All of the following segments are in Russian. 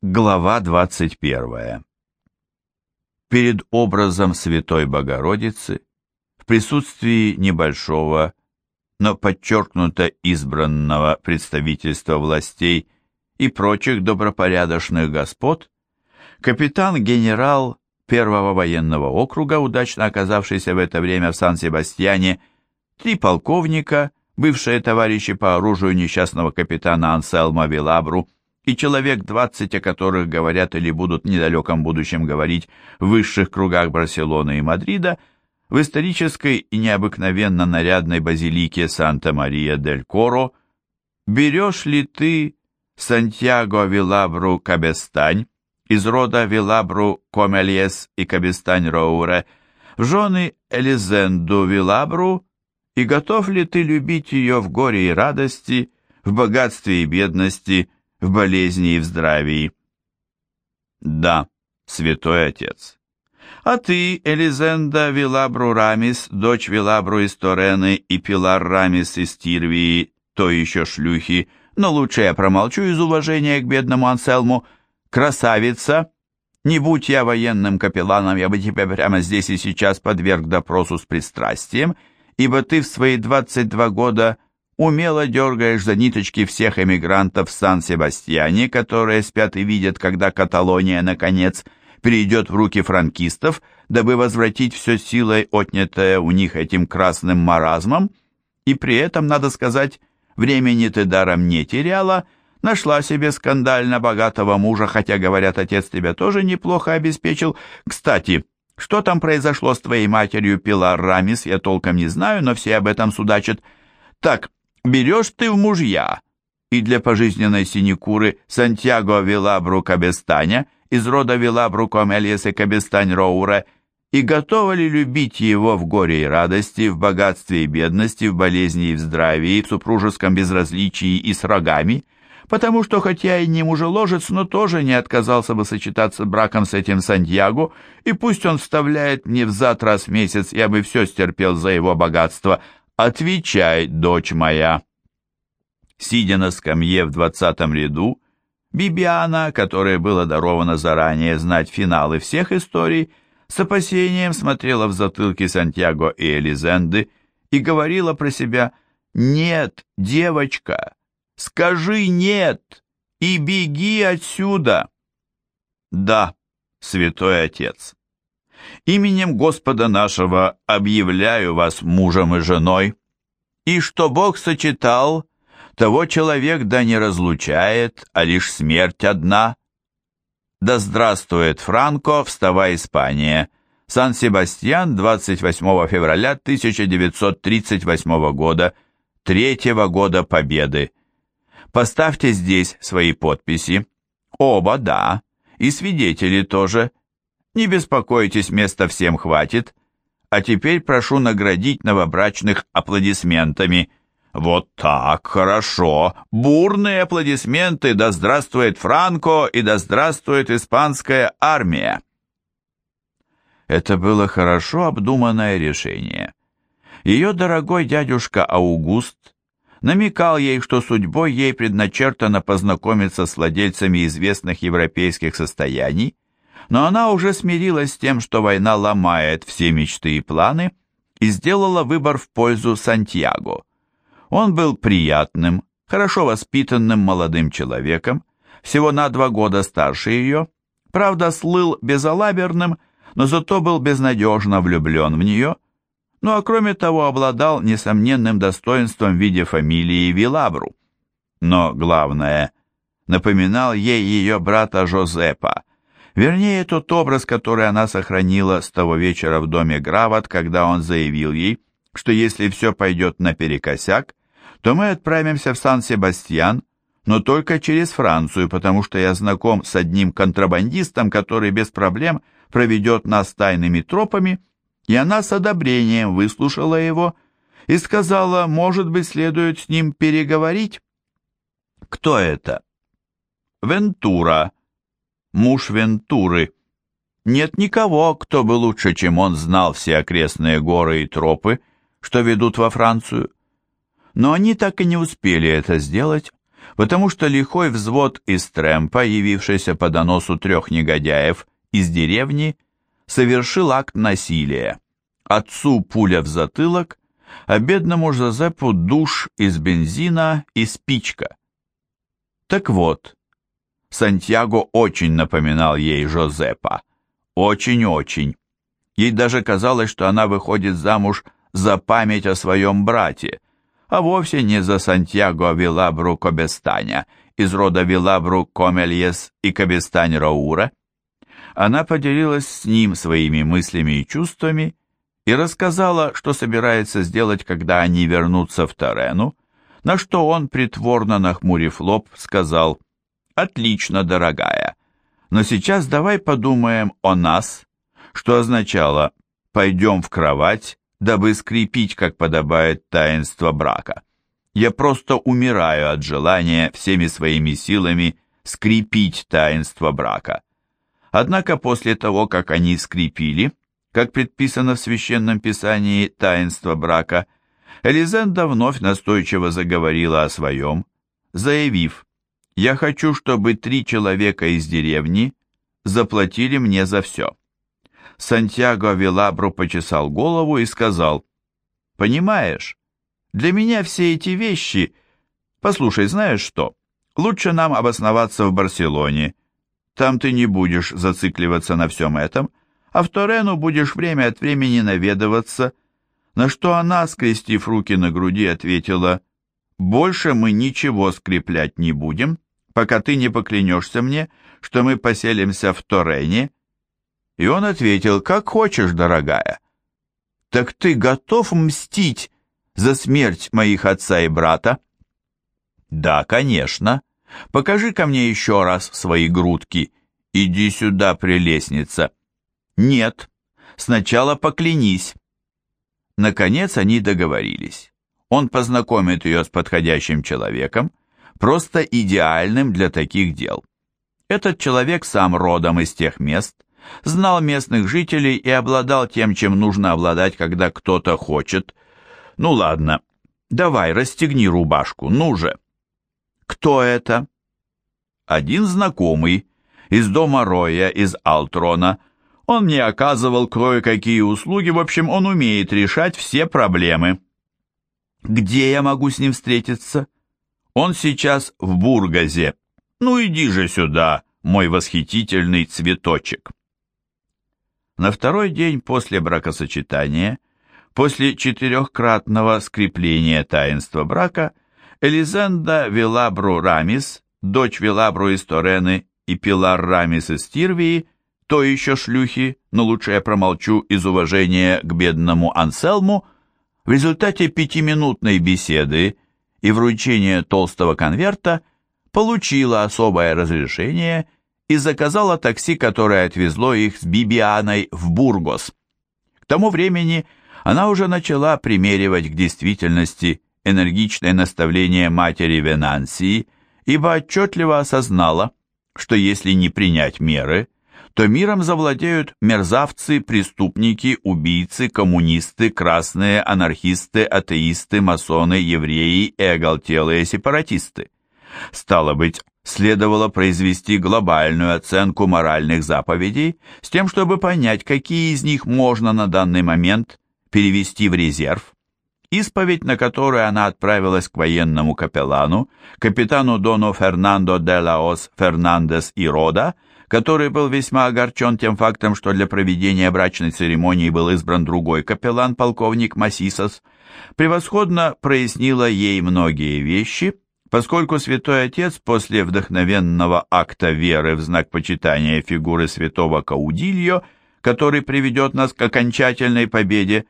Глава 21. Перед образом Святой Богородицы, в присутствии небольшого, но подчеркнуто избранного представительства властей и прочих добропорядочных господ, капитан-генерал первого военного округа, удачно оказавшийся в это время в Сан-Себастьяне, три полковника, бывшие товарищи по оружию несчастного капитана Анселма Вилабру, и человек двадцать, о которых говорят или будут в недалеком будущем говорить в высших кругах Барселоны и Мадрида, в исторической и необыкновенно нарядной базилике Санта-Мария-дель-Коро, берешь ли ты Сантьяго Вилабру Кабестань из рода Вилабру Комельес и Кабестань Роуре в жены Элизенду Вилабру и готов ли ты любить ее в горе и радости, в богатстве и бедности, в болезни и в здравии. Да, святой отец. А ты, Элизенда Вилабру Рамис, дочь Вилабру из Торены и Пилар Рамис из Тирвии, то еще шлюхи, но лучше я промолчу из уважения к бедному Анселму, красавица, не будь я военным капелланом, я бы тебя прямо здесь и сейчас подверг допросу с пристрастием, ибо ты в свои 22 года умело дергаешь за ниточки всех эмигрантов в Сан-Себастьяне, которые спят и видят, когда Каталония, наконец, перейдет в руки франкистов, дабы возвратить все силой, отнятое у них этим красным маразмом, и при этом, надо сказать, времени ты даром не теряла, нашла себе скандально богатого мужа, хотя, говорят, отец тебя тоже неплохо обеспечил. Кстати, что там произошло с твоей матерью Пилар Рамис, я толком не знаю, но все об этом судачат. Так, берешь ты в мужья, и для пожизненной синекуры Сантьяго Вилабру Кабестаня из рода Вилабру Комельес и Кабестань Роура, и готова ли любить его в горе и радости, в богатстве и бедности, в болезни и в здравии, в супружеском безразличии и с рогами, потому что хотя и не мужеложец, но тоже не отказался бы сочетаться браком с этим Сантьяго, и пусть он вставляет мне в зад раз в месяц, я бы все стерпел за его богатство, «Отвечай, дочь моя!» Сидя на скамье в двадцатом ряду, Бибиана, которой было даровано заранее знать финалы всех историй, с опасением смотрела в затылки Сантьяго и Элизенды и говорила про себя «Нет, девочка, скажи «нет» и беги отсюда!» «Да, святой отец, Именем Господа нашего объявляю вас мужем и женой, и что Бог сочетал, того человек да не разлучает, а лишь смерть одна. Да здравствует Франко, вставай, Испания. Сан-Себастьян, 28 февраля 1938 года, третьего года Победы. Поставьте здесь свои подписи. Оба, да, и свидетели тоже, не беспокойтесь, места всем хватит. А теперь прошу наградить новобрачных аплодисментами. Вот так, хорошо. Бурные аплодисменты, да здравствует Франко и да здравствует испанская армия. Это было хорошо обдуманное решение. Ее дорогой дядюшка Аугуст намекал ей, что судьбой ей предначертано познакомиться с владельцами известных европейских состояний, но она уже смирилась с тем, что война ломает все мечты и планы, и сделала выбор в пользу Сантьяго. Он был приятным, хорошо воспитанным молодым человеком, всего на два года старше ее, правда, слыл безалаберным, но зато был безнадежно влюблен в нее, ну а кроме того обладал несомненным достоинством в виде фамилии Вилабру. Но главное, напоминал ей ее брата Жозепа, Вернее, тот образ, который она сохранила с того вечера в доме Грават, когда он заявил ей, что если все пойдет наперекосяк, то мы отправимся в Сан-Себастьян, но только через Францию, потому что я знаком с одним контрабандистом, который без проблем проведет нас тайными тропами, и она с одобрением выслушала его и сказала, может быть, следует с ним переговорить. Кто это? Вентура, муж Вентуры. Нет никого, кто бы лучше, чем он, знал все окрестные горы и тропы, что ведут во Францию. Но они так и не успели это сделать, потому что лихой взвод из Трэмпа, явившийся по доносу трех негодяев из деревни, совершил акт насилия. Отцу пуля в затылок, а бедному Жозепу душ из бензина и спичка. Так вот, Сантьяго очень напоминал ей Жозепа. Очень-очень. Ей даже казалось, что она выходит замуж за память о своем брате, а вовсе не за Сантьяго Вилабру Кобестаня из рода Вилабру Комельес и Кобестань Раура. Она поделилась с ним своими мыслями и чувствами и рассказала, что собирается сделать, когда они вернутся в Торену, на что он, притворно нахмурив лоб, сказал «Отлично, дорогая, но сейчас давай подумаем о нас», что означало «пойдем в кровать, дабы скрепить, как подобает, таинство брака. Я просто умираю от желания всеми своими силами скрепить таинство брака. Однако после того, как они скрепили, как предписано в Священном Писании таинство брака, Элизенда вновь настойчиво заговорила о своем, заявив, «Я хочу, чтобы три человека из деревни заплатили мне за все». Сантьяго Вилабру почесал голову и сказал, «Понимаешь, для меня все эти вещи... Послушай, знаешь что? Лучше нам обосноваться в Барселоне. Там ты не будешь зацикливаться на всем этом, а в Торену будешь время от времени наведываться». На что она, скрестив руки на груди, ответила, «Больше мы ничего скреплять не будем, пока ты не поклянешься мне, что мы поселимся в Торене и он ответил, «Как хочешь, дорогая». «Так ты готов мстить за смерть моих отца и брата?» «Да, конечно. Покажи-ка мне еще раз свои грудки. Иди сюда, прелестница». «Нет. Сначала поклянись». Наконец они договорились. Он познакомит ее с подходящим человеком, просто идеальным для таких дел. Этот человек сам родом из тех мест, знал местных жителей и обладал тем, чем нужно обладать, когда кто-то хочет. Ну ладно, давай, расстегни рубашку, ну же. Кто это? Один знакомый, из дома Роя, из Алтрона. Он мне оказывал кое-какие услуги, в общем, он умеет решать все проблемы. Где я могу с ним встретиться? Он сейчас в Бургазе. Ну иди же сюда, мой восхитительный цветочек. На второй день после бракосочетания, после четырехкратного скрепления таинства брака, Элизенда Вилабру Рамис, дочь Вилабру из Торены и Пилар Рамис из Тирвии, то еще шлюхи, но лучше я промолчу из уважения к бедному Анселму, в результате пятиминутной беседы и вручения толстого конверта получила особое разрешение и заказала такси, которое отвезло их с Бибианой в Бургос. К тому времени она уже начала примеривать к действительности энергичное наставление матери Венансии, ибо отчетливо осознала, что если не принять меры, то миром завладеют мерзавцы, преступники, убийцы, коммунисты, красные, анархисты, атеисты, масоны, евреи и оголтелые сепаратисты. Стало быть, следовало произвести глобальную оценку моральных заповедей с тем, чтобы понять, какие из них можно на данный момент перевести в резерв. Исповедь, на которую она отправилась к военному капеллану, капитану Дону Фернандо де Лаос Фернандес и Рода, который был весьма огорчен тем фактом, что для проведения брачной церемонии был избран другой капеллан, полковник Масисос, превосходно прояснила ей многие вещи – Поскольку Святой Отец после вдохновенного акта веры в знак почитания фигуры святого Каудильо, который приведет нас к окончательной победе,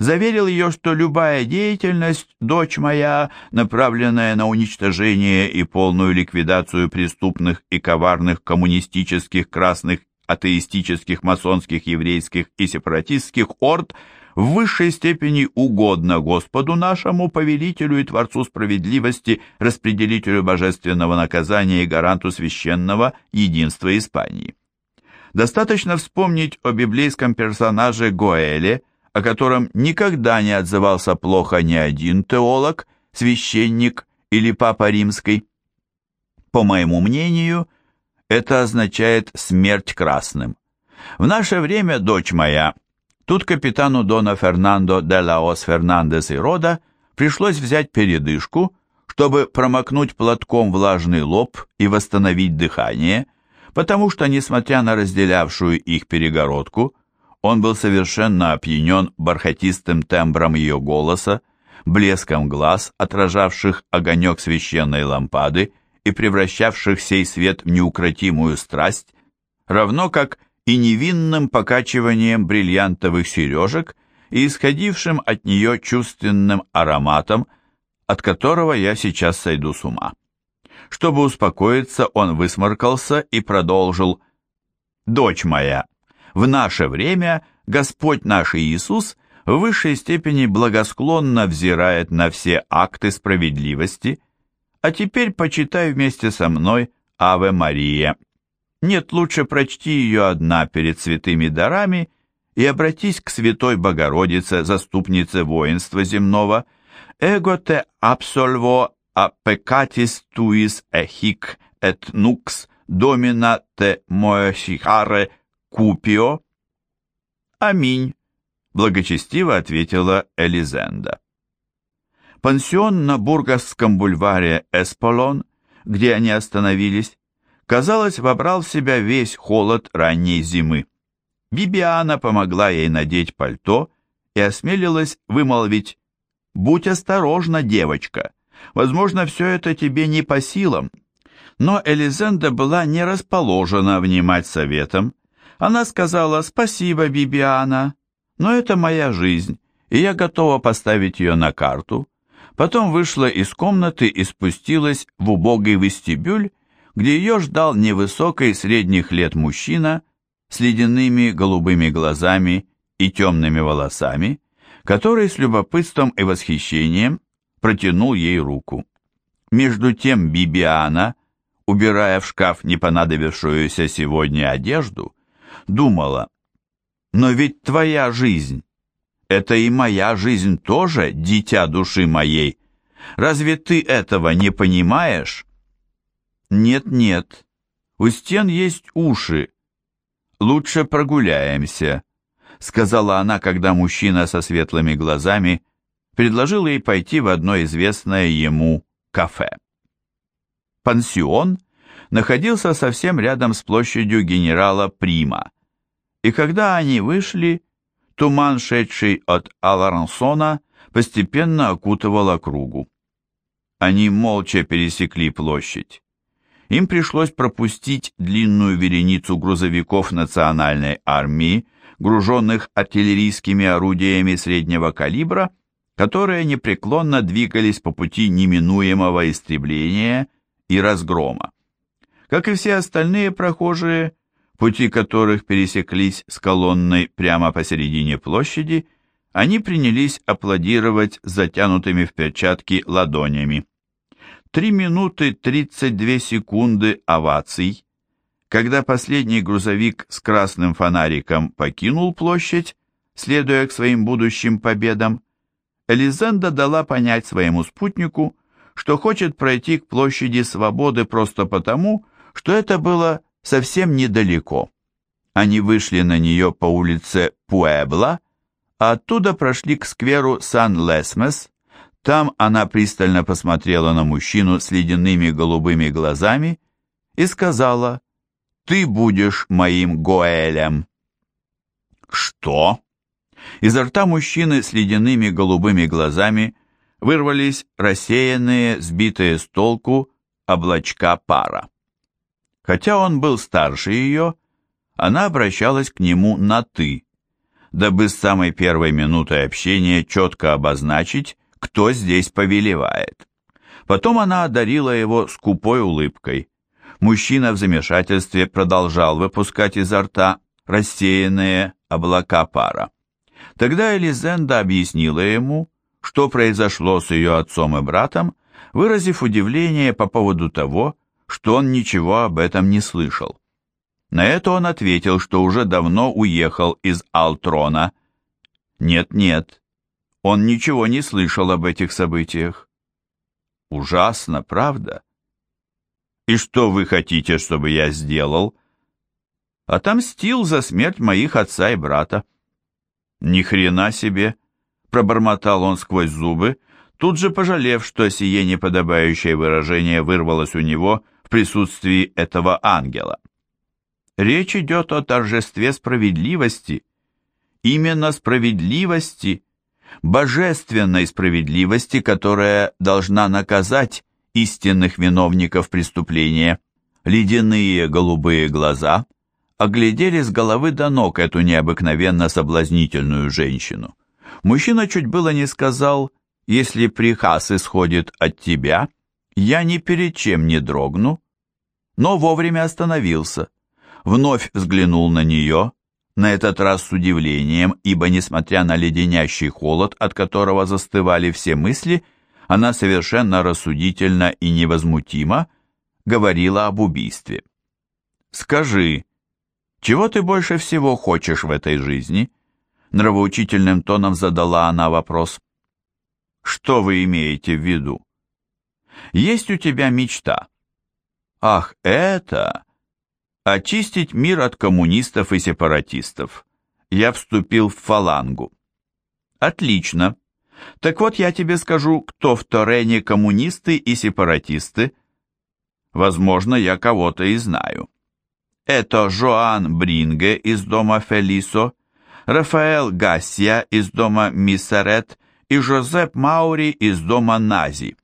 заверил ее, что любая деятельность, дочь моя, направленная на уничтожение и полную ликвидацию преступных и коварных коммунистических, красных, атеистических, масонских, еврейских и сепаратистских орд – в высшей степени угодно Господу нашему, повелителю и Творцу справедливости, распределителю божественного наказания и гаранту священного единства Испании. Достаточно вспомнить о библейском персонаже Гоэле, о котором никогда не отзывался плохо ни один теолог, священник или папа римский. По моему мнению, это означает смерть красным. В наше время, дочь моя, тут капитану Дона Фернандо де Лаос Фернандес и Рода пришлось взять передышку, чтобы промокнуть платком влажный лоб и восстановить дыхание, потому что, несмотря на разделявшую их перегородку, он был совершенно опьянен бархатистым тембром ее голоса, блеском глаз, отражавших огонек священной лампады и превращавших сей свет в неукротимую страсть, равно как и невинным покачиванием бриллиантовых сережек и исходившим от нее чувственным ароматом, от которого я сейчас сойду с ума. Чтобы успокоиться, он высморкался и продолжил «Дочь моя, в наше время Господь наш Иисус в высшей степени благосклонно взирает на все акты справедливости, а теперь почитай вместе со мной Аве Мария. Нет, лучше прочти ее одна перед святыми дарами и обратись к Святой Богородице, заступнице воинства земного, «Эго те абсольво а peccatis tuis ehic et nux domina te moesicare купио?» «Аминь», — благочестиво ответила Элизенда. Пансион на Бургасском бульваре Эсполон, где они остановились, казалось, вобрал в себя весь холод ранней зимы. Бибиана помогла ей надеть пальто и осмелилась вымолвить «Будь осторожна, девочка, возможно, все это тебе не по силам». Но Элизенда была не расположена внимать советам, она сказала «Спасибо, Бибиана, но это моя жизнь, и я готова поставить ее на карту». Потом вышла из комнаты и спустилась в убогий вестибюль, где ее ждал невысокий средних лет мужчина с ледяными голубыми глазами и темными волосами, который с любопытством и восхищением протянул ей руку. Между тем Бибиана, убирая в шкаф не понадобившуюся сегодня одежду, думала, «Но ведь твоя жизнь, это и моя жизнь тоже, дитя души моей. Разве ты этого не понимаешь?» «Нет-нет, у стен есть уши. Лучше прогуляемся», — сказала она, когда мужчина со светлыми глазами предложил ей пойти в одно известное ему кафе. Пансион — находился совсем рядом с площадью генерала Прима, и когда они вышли, туман, шедший от Аларансона, постепенно окутывал округу. Они молча пересекли площадь. Им пришлось пропустить длинную вереницу грузовиков национальной армии, груженных артиллерийскими орудиями среднего калибра, которые непреклонно двигались по пути неминуемого истребления и разгрома. Как и все остальные прохожие, пути которых пересеклись с колонной прямо посередине площади, они принялись аплодировать затянутыми в перчатки ладонями. Три минуты тридцать две секунды оваций. Когда последний грузовик с красным фонариком покинул площадь, следуя к своим будущим победам, Элизенда дала понять своему спутнику, что хочет пройти к площади Свободы просто потому, что это было совсем недалеко. Они вышли на нее по улице Пуэбла, а оттуда прошли к скверу Сан-Лесмес. Там она пристально посмотрела на мужчину с ледяными голубыми глазами и сказала «Ты будешь моим Гоэлем». «Что?» Изо рта мужчины с ледяными голубыми глазами вырвались рассеянные, сбитые с толку облачка пара. Хотя он был старше ее, она обращалась к нему на «ты», дабы с самой первой минуты общения четко обозначить, кто здесь повелевает. Потом она одарила его скупой улыбкой. Мужчина в замешательстве продолжал выпускать изо рта рассеянные облака пара. Тогда Элизенда объяснила ему, что произошло с ее отцом и братом, выразив удивление по поводу того, что он ничего об этом не слышал. На это он ответил, что уже давно уехал из Алтрона. Нет-нет, он ничего не слышал об этих событиях. Ужасно, правда? И что вы хотите, чтобы я сделал? Отомстил за смерть моих отца и брата. Ни хрена себе, пробормотал он сквозь зубы, тут же пожалев, что сие неподобающее выражение вырвалось у него присутствии этого ангела. Речь идет о торжестве справедливости, именно справедливости, божественной справедливости, которая должна наказать истинных виновников преступления. Ледяные голубые глаза оглядели с головы до ног эту необыкновенно соблазнительную женщину. Мужчина чуть было не сказал, «Если приказ исходит от тебя, я ни перед чем не дрогну», но вовремя остановился, вновь взглянул на нее, на этот раз с удивлением, ибо, несмотря на леденящий холод, от которого застывали все мысли, она совершенно рассудительно и невозмутимо говорила об убийстве. «Скажи, чего ты больше всего хочешь в этой жизни?» Нравоучительным тоном задала она вопрос. «Что вы имеете в виду? Есть у тебя мечта?» «Ах, это...» очистить мир от коммунистов и сепаратистов. Я вступил в фалангу. Отлично. Так вот я тебе скажу, кто в Торене коммунисты и сепаратисты. Возможно, я кого-то и знаю. Это Жоан Бринге из дома Фелисо, Рафаэл Гассия из дома Миссерет и Жозеп Маури из дома Нази.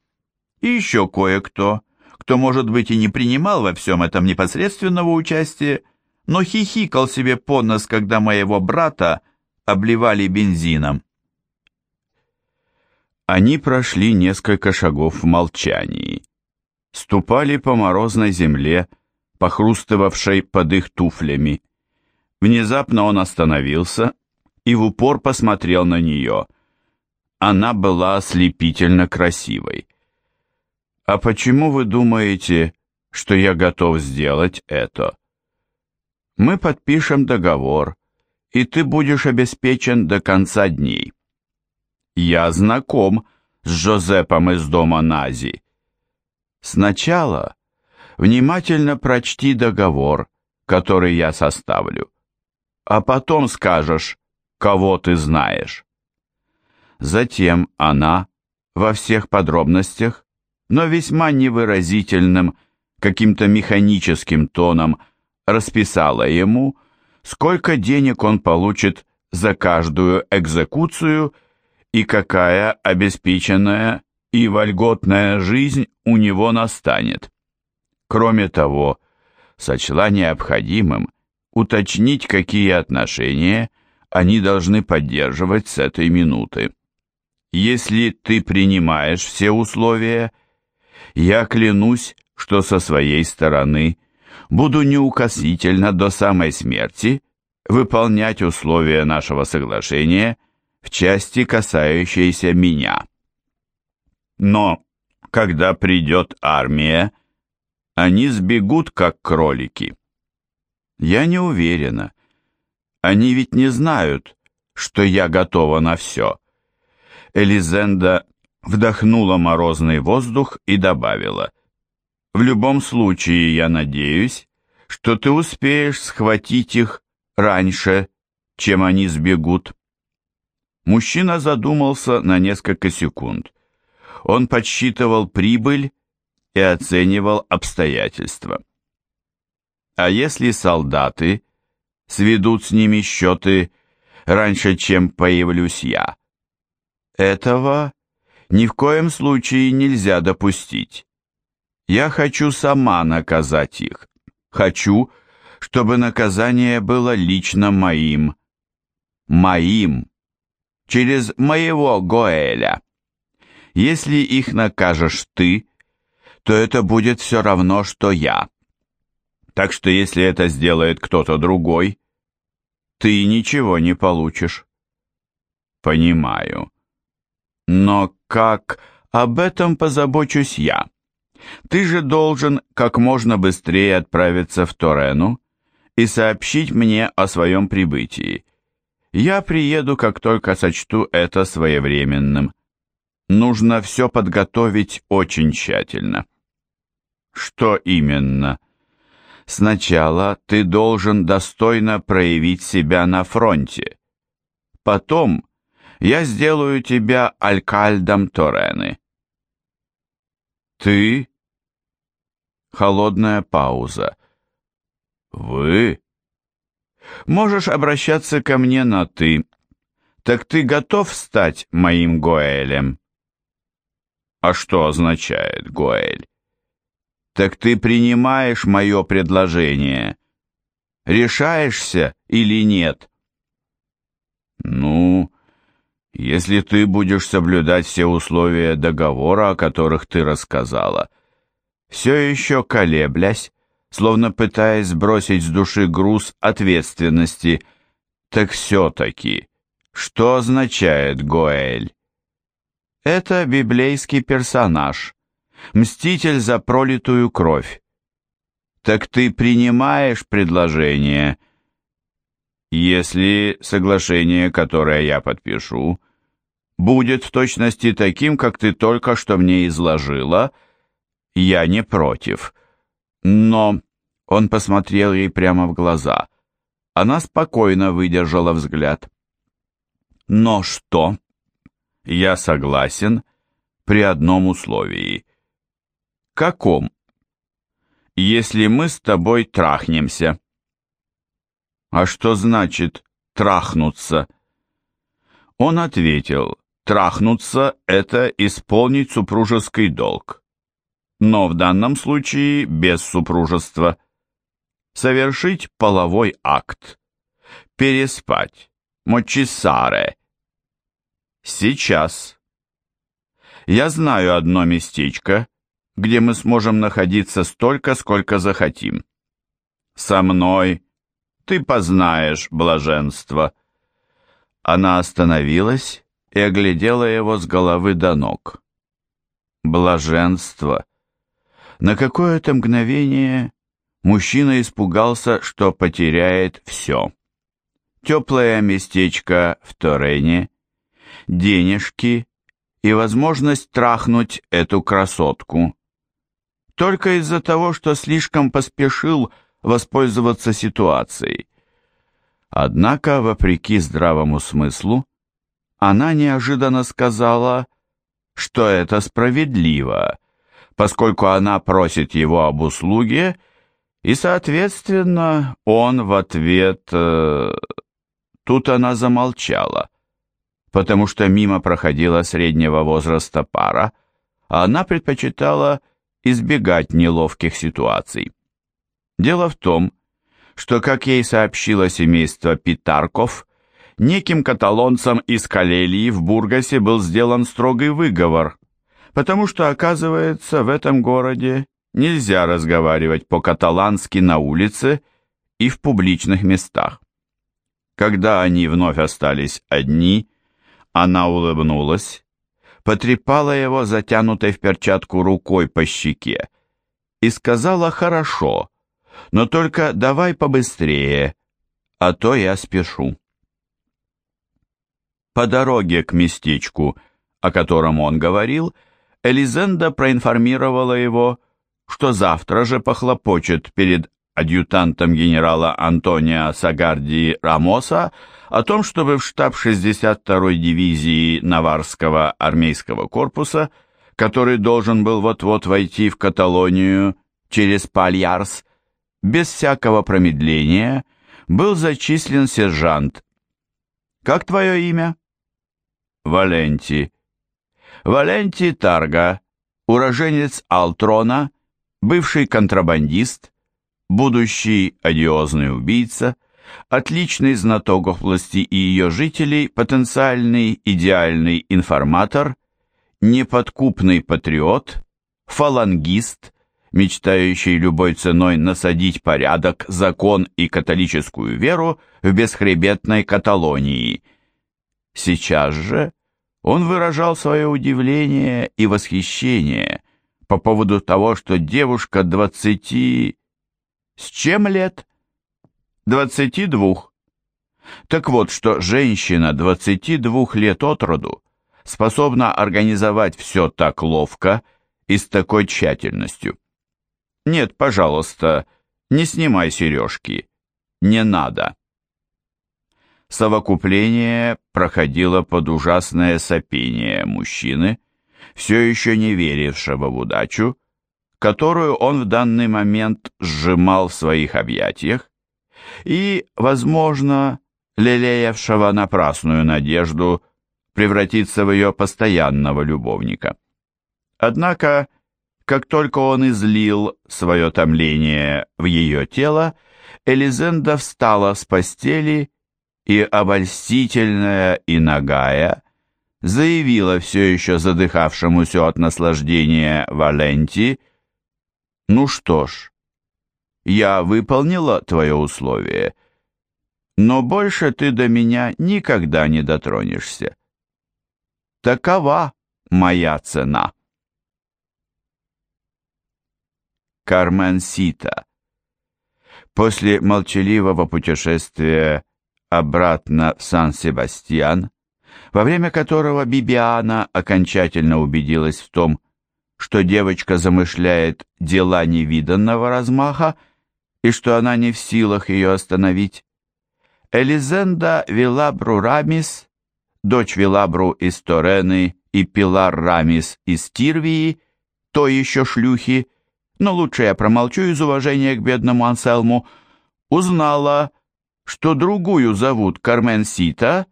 И еще кое-кто кто, может быть, и не принимал во всем этом непосредственного участия, но хихикал себе под нос, когда моего брата обливали бензином. Они прошли несколько шагов в молчании, ступали по морозной земле, похрустывавшей под их туфлями. Внезапно он остановился и в упор посмотрел на нее. Она была ослепительно красивой. «А почему вы думаете, что я готов сделать это?» «Мы подпишем договор, и ты будешь обеспечен до конца дней». «Я знаком с Жозепом из дома Нази». «Сначала внимательно прочти договор, который я составлю, а потом скажешь, кого ты знаешь». Затем она во всех подробностях но весьма невыразительным, каким-то механическим тоном расписала ему, сколько денег он получит за каждую экзекуцию и какая обеспеченная и вольготная жизнь у него настанет. Кроме того, сочла необходимым уточнить, какие отношения они должны поддерживать с этой минуты. Если ты принимаешь все условия, я клянусь, что со своей стороны буду неукосительно до самой смерти выполнять условия нашего соглашения в части, касающейся меня. Но, когда придет армия, они сбегут, как кролики. Я не уверена. Они ведь не знают, что я готова на все. Элизенда вдохнула морозный воздух и добавила, «В любом случае, я надеюсь, что ты успеешь схватить их раньше, чем они сбегут». Мужчина задумался на несколько секунд. Он подсчитывал прибыль и оценивал обстоятельства. А если солдаты сведут с ними счеты раньше, чем появлюсь я? Этого ни в коем случае нельзя допустить. Я хочу сама наказать их. Хочу, чтобы наказание было лично моим. Моим. Через моего Гоэля. Если их накажешь ты, то это будет все равно, что я. Так что если это сделает кто-то другой, ты ничего не получишь. Понимаю. Но как об этом позабочусь я? Ты же должен как можно быстрее отправиться в Торену и сообщить мне о своем прибытии. Я приеду, как только сочту это своевременным. Нужно все подготовить очень тщательно. Что именно? Сначала ты должен достойно проявить себя на фронте. Потом я сделаю тебя алькальдом Торены. Ты? Холодная пауза. Вы? Можешь обращаться ко мне на «ты». Так ты готов стать моим Гоэлем? А что означает Гоэль? Так ты принимаешь мое предложение. Решаешься или нет? Ну, если ты будешь соблюдать все условия договора, о которых ты рассказала, все еще колеблясь, словно пытаясь сбросить с души груз ответственности, так все-таки, что означает Гоэль? Это библейский персонаж, мститель за пролитую кровь. Так ты принимаешь предложение? Если соглашение, которое я подпишу, будет в точности таким, как ты только что мне изложила, я не против. Но он посмотрел ей прямо в глаза. Она спокойно выдержала взгляд. Но что? Я согласен при одном условии. Каком? Если мы с тобой трахнемся. А что значит трахнуться? Он ответил, Трахнуться – это исполнить супружеский долг. Но в данном случае без супружества. Совершить половой акт. Переспать. Мочисаре. Сейчас. Я знаю одно местечко, где мы сможем находиться столько, сколько захотим. Со мной ты познаешь блаженство. Она остановилась и оглядела его с головы до ног. Блаженство. На какое-то мгновение мужчина испугался, что потеряет все. Теплое местечко в Торене, денежки и возможность трахнуть эту красотку. Только из-за того, что слишком поспешил воспользоваться ситуацией. Однако, вопреки здравому смыслу, она неожиданно сказала, что это справедливо, поскольку она просит его об услуге, и, соответственно, он в ответ... Э, тут она замолчала, потому что мимо проходила среднего возраста пара, а она предпочитала избегать неловких ситуаций. Дело в том, что, как ей сообщило семейство Питарков, неким каталонцам из Калелии в Бургасе был сделан строгий выговор, потому что, оказывается, в этом городе нельзя разговаривать по-каталански на улице и в публичных местах. Когда они вновь остались одни, она улыбнулась, потрепала его затянутой в перчатку рукой по щеке и сказала «хорошо», но только давай побыстрее, а то я спешу. По дороге к местечку, о котором он говорил, Элизенда проинформировала его, что завтра же похлопочет перед адъютантом генерала Антонио Сагардии Рамоса о том, чтобы в штаб 62-й дивизии Наварского армейского корпуса, который должен был вот-вот войти в Каталонию через Пальярс, без всякого промедления был зачислен сержант. «Как твое имя?» Валенти. Валенти Тарга, уроженец Алтрона, бывший контрабандист, будущий одиозный убийца, отличный знаток области и ее жителей, потенциальный идеальный информатор, неподкупный патриот, фалангист, мечтающий любой ценой насадить порядок, закон и католическую веру в бесхребетной Каталонии. Сейчас же он выражал свое удивление и восхищение по поводу того, что девушка двадцати... С чем лет? Двадцати двух. Так вот, что женщина двадцати двух лет от роду способна организовать все так ловко и с такой тщательностью. «Нет, пожалуйста, не снимай сережки. Не надо». Совокупление проходило под ужасное сопение мужчины, все еще не верившего в удачу, которую он в данный момент сжимал в своих объятиях, и, возможно, лелеявшего напрасную надежду превратиться в ее постоянного любовника. Однако, как только он излил свое томление в ее тело, Элизенда встала с постели и, обольстительная и нагая, заявила все еще задыхавшемуся от наслаждения Валенти, «Ну что ж, я выполнила твое условие, но больше ты до меня никогда не дотронешься. Такова моя цена». Кармен Сита После молчаливого путешествия обратно в Сан-Себастьян, во время которого Бибиана окончательно убедилась в том, что девочка замышляет дела невиданного размаха и что она не в силах ее остановить. Элизенда Вилабру Рамис, дочь Вилабру из Торены и Пилар Рамис из Тирвии, то еще шлюхи, но лучше я промолчу из уважения к бедному Анселму, узнала, что другую зовут Кармен Сита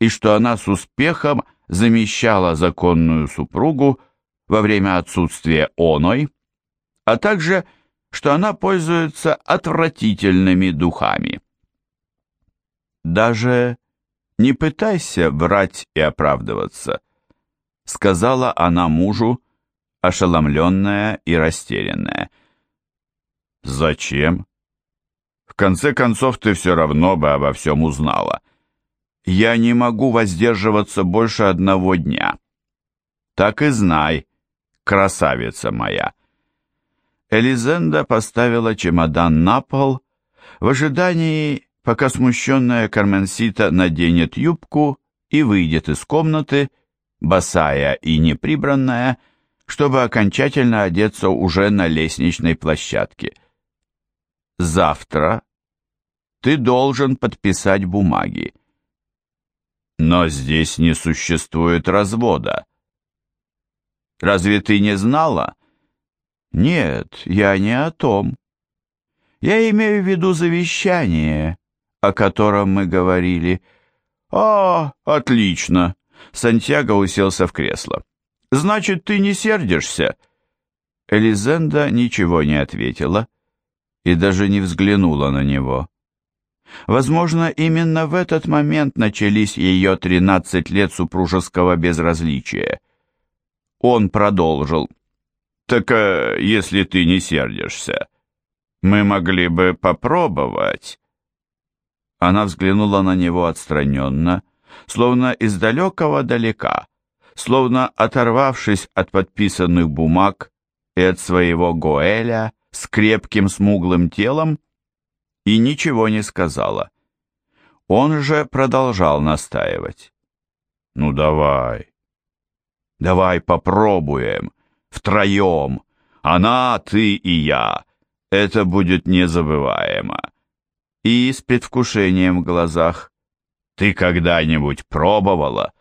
и что она с успехом замещала законную супругу во время отсутствия оной, а также, что она пользуется отвратительными духами. «Даже не пытайся врать и оправдываться», — сказала она мужу, ошеломленная и растерянная. «Зачем?» «В конце концов, ты все равно бы обо всем узнала. Я не могу воздерживаться больше одного дня. Так и знай, красавица моя!» Элизенда поставила чемодан на пол в ожидании, пока смущенная Карменсита наденет юбку и выйдет из комнаты, босая и неприбранная, чтобы окончательно одеться уже на лестничной площадке. «Завтра ты должен подписать бумаги. Но здесь не существует развода. Разве ты не знала? Нет, я не о том. Я имею в виду завещание, о котором мы говорили. А, отлично. Сантьяго уселся в кресло. Значит, ты не сердишься? Элизенда ничего не ответила и даже не взглянула на него. Возможно, именно в этот момент начались ее тринадцать лет супружеского безразличия. Он продолжил. «Так а, если ты не сердишься, мы могли бы попробовать». Она взглянула на него отстраненно, словно из далекого далека, словно оторвавшись от подписанных бумаг и от своего Гоэля с крепким смуглым телом, и ничего не сказала. Он же продолжал настаивать. «Ну давай, Давай попробуем. Втроем. Она, ты и я. Это будет незабываемо. И с предвкушением в глазах. Ты когда-нибудь пробовала?